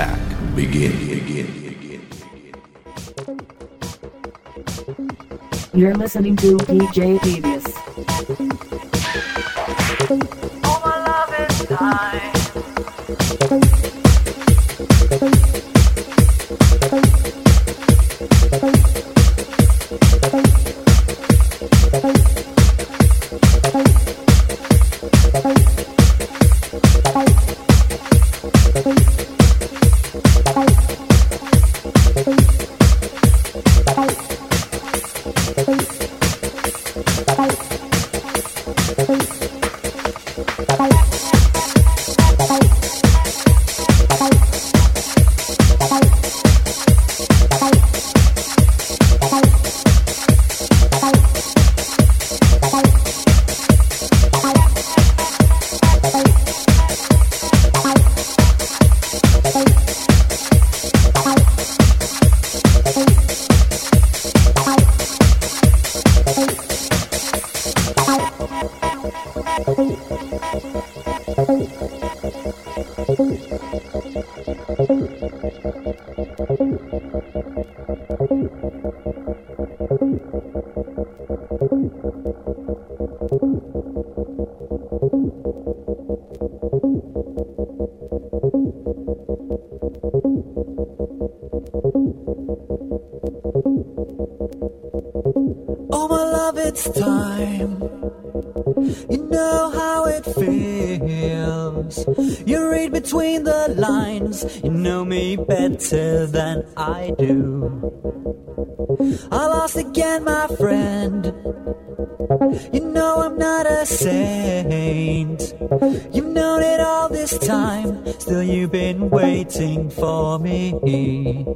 attack. Begin. You're listening to DJ Devious. than I do. I lost again, my friend. You know I'm not a saint. You've known it all this time, still you've been waiting for me.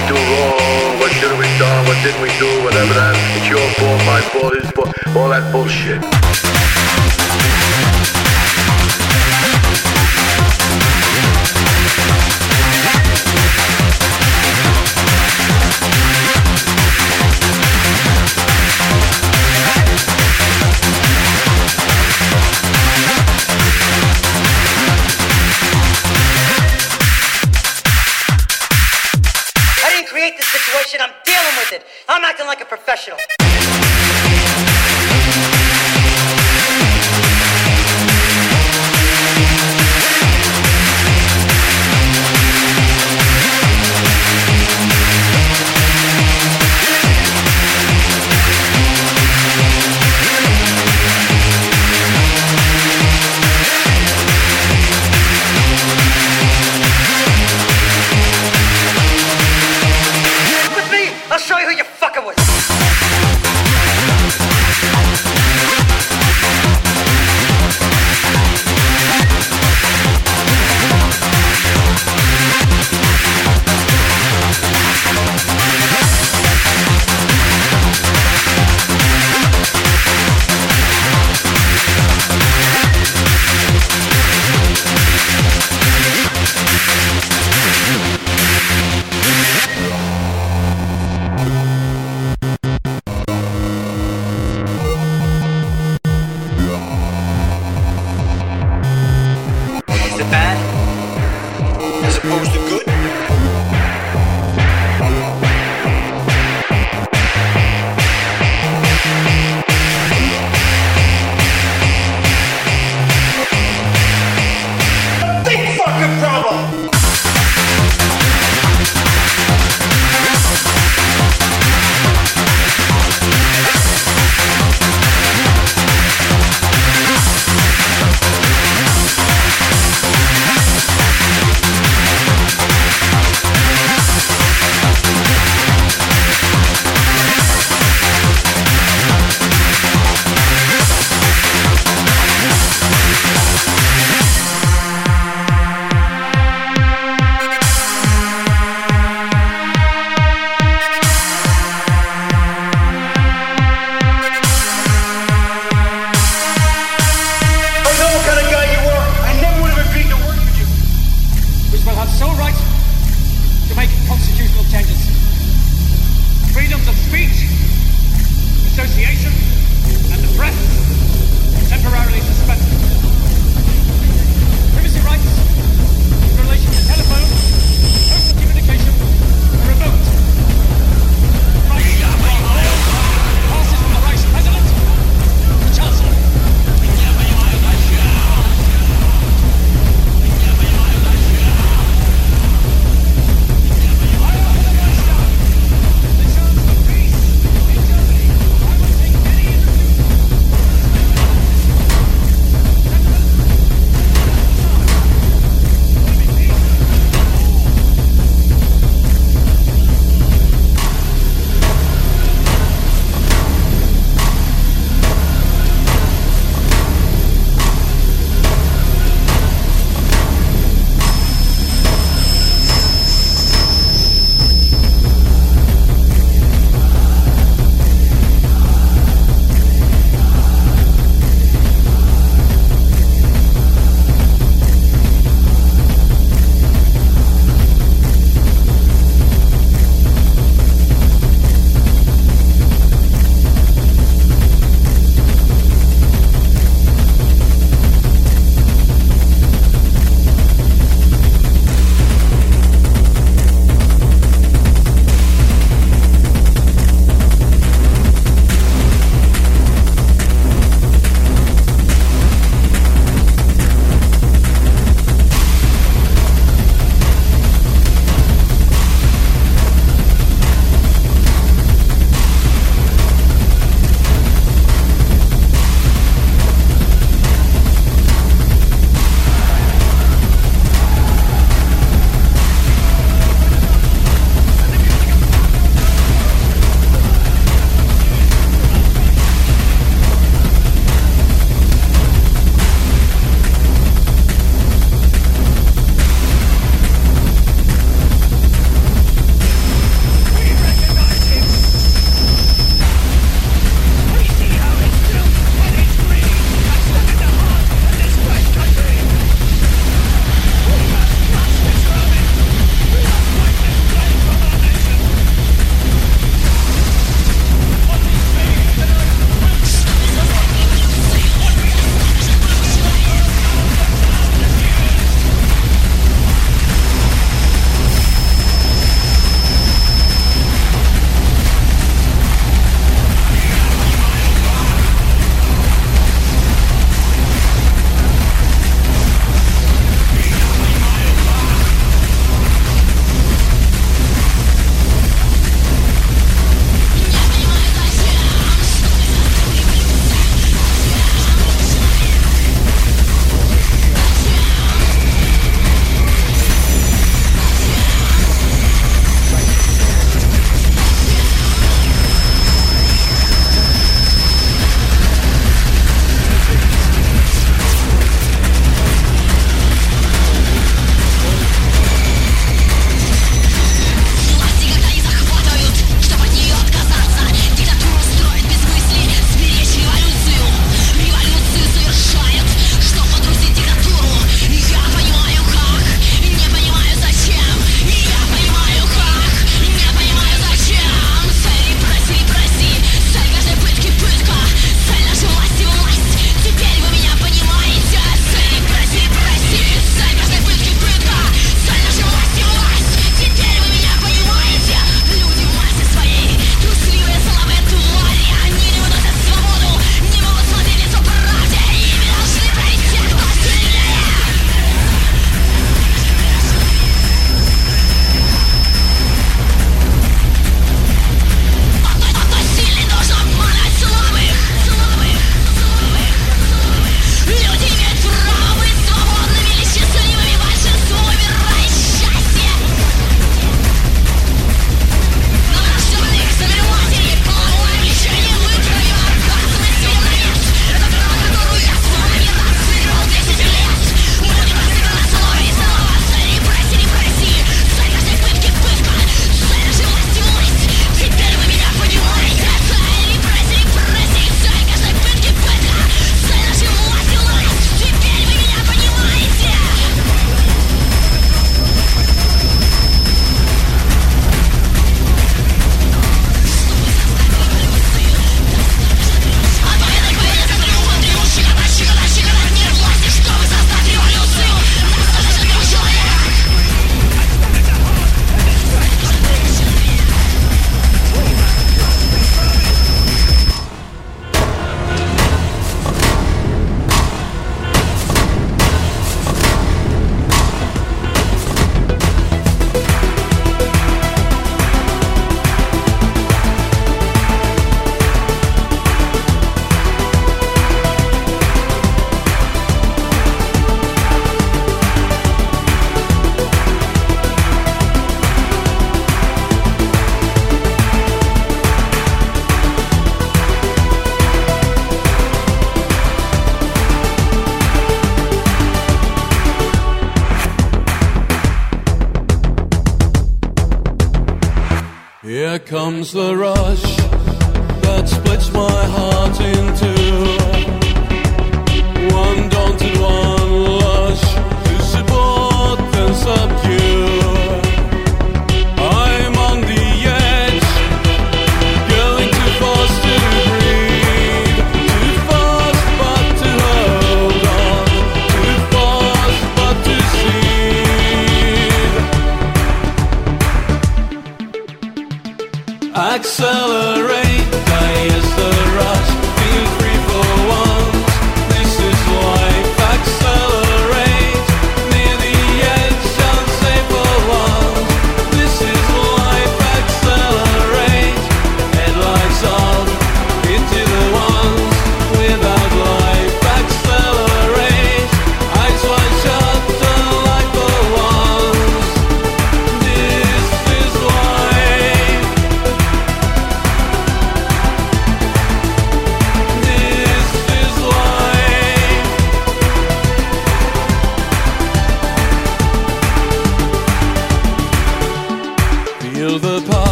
we do wrong? What should have we done? What did we do? Whatever that. It's your fault, my fault, his fault, all that bullshit.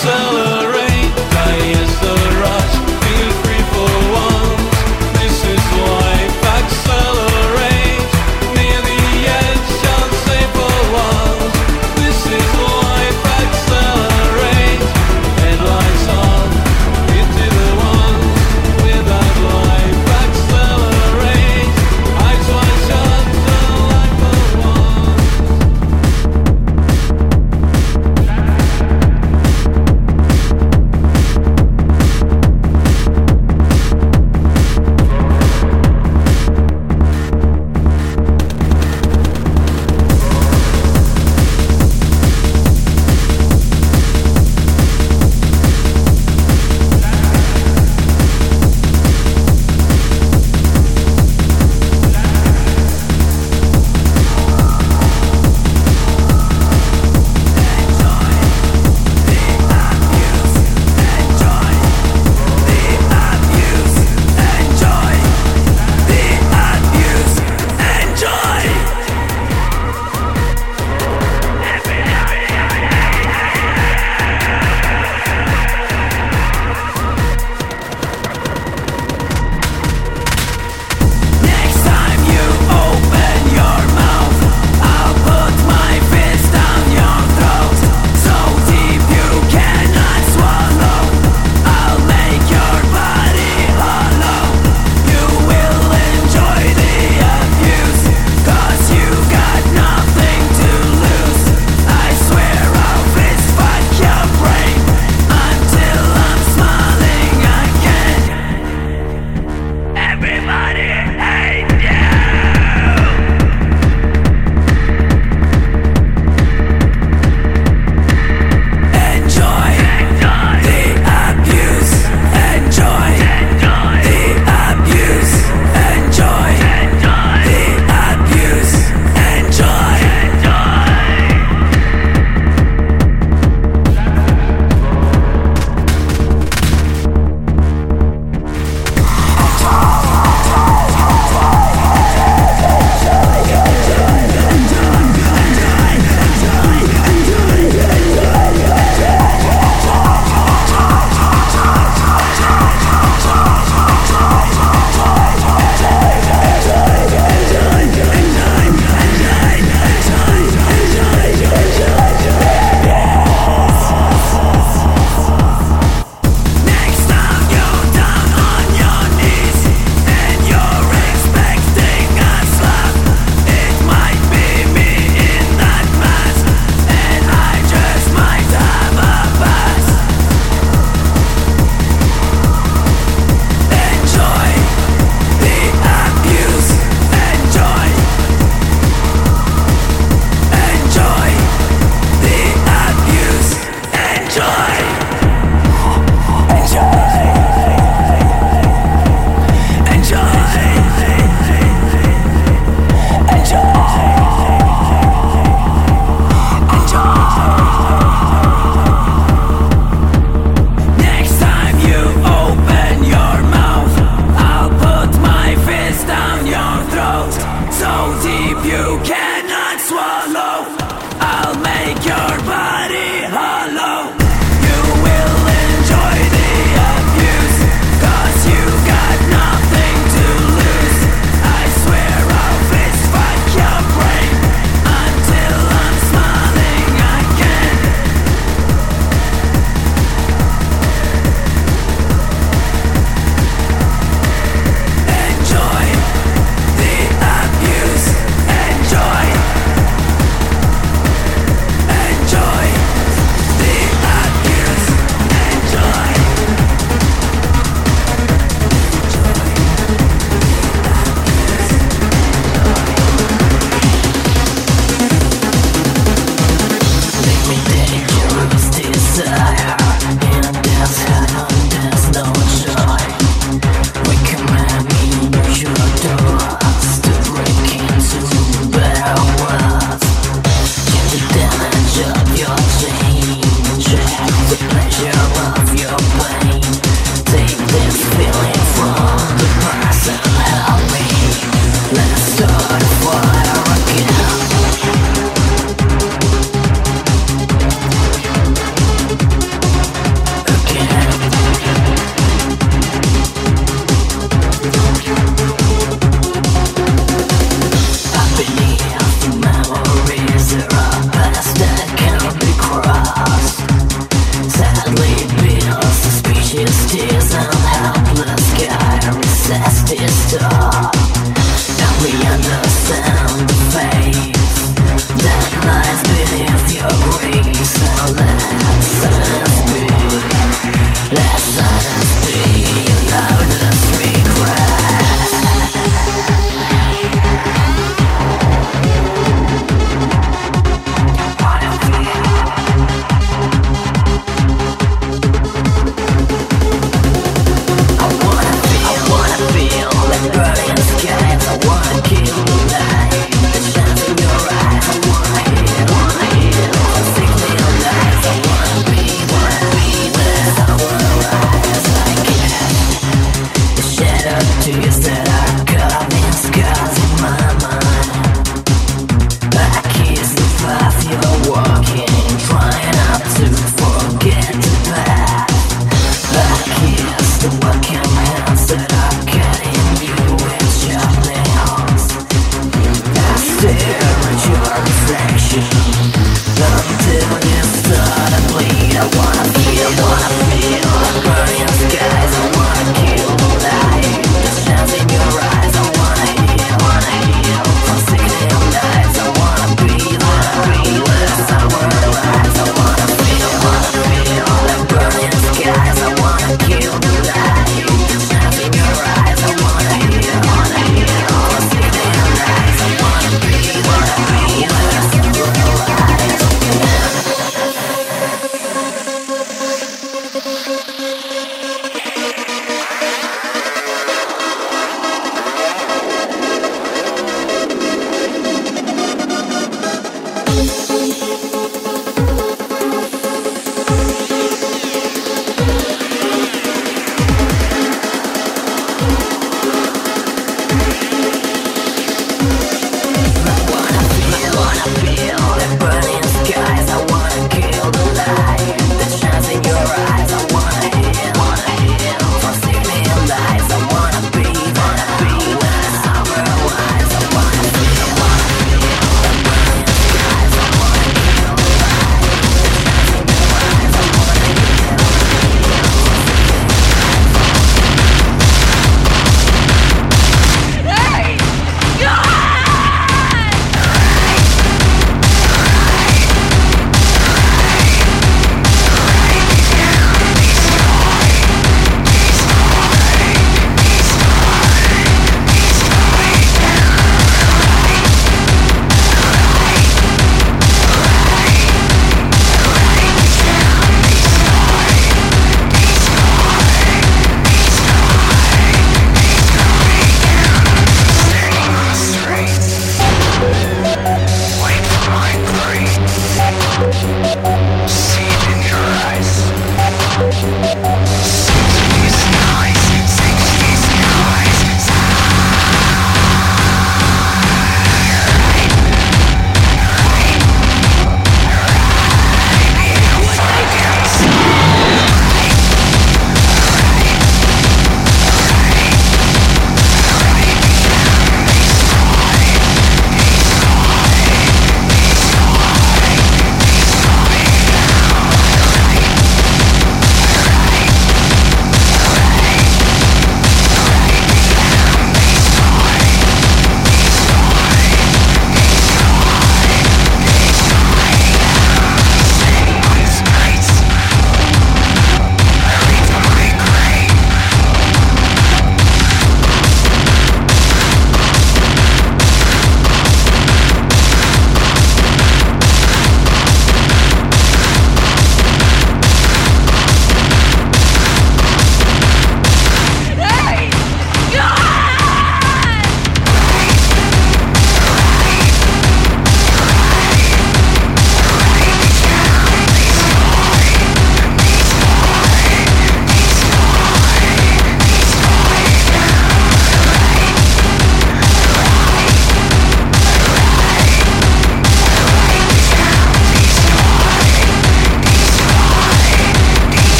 cellar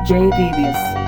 DJ Devious.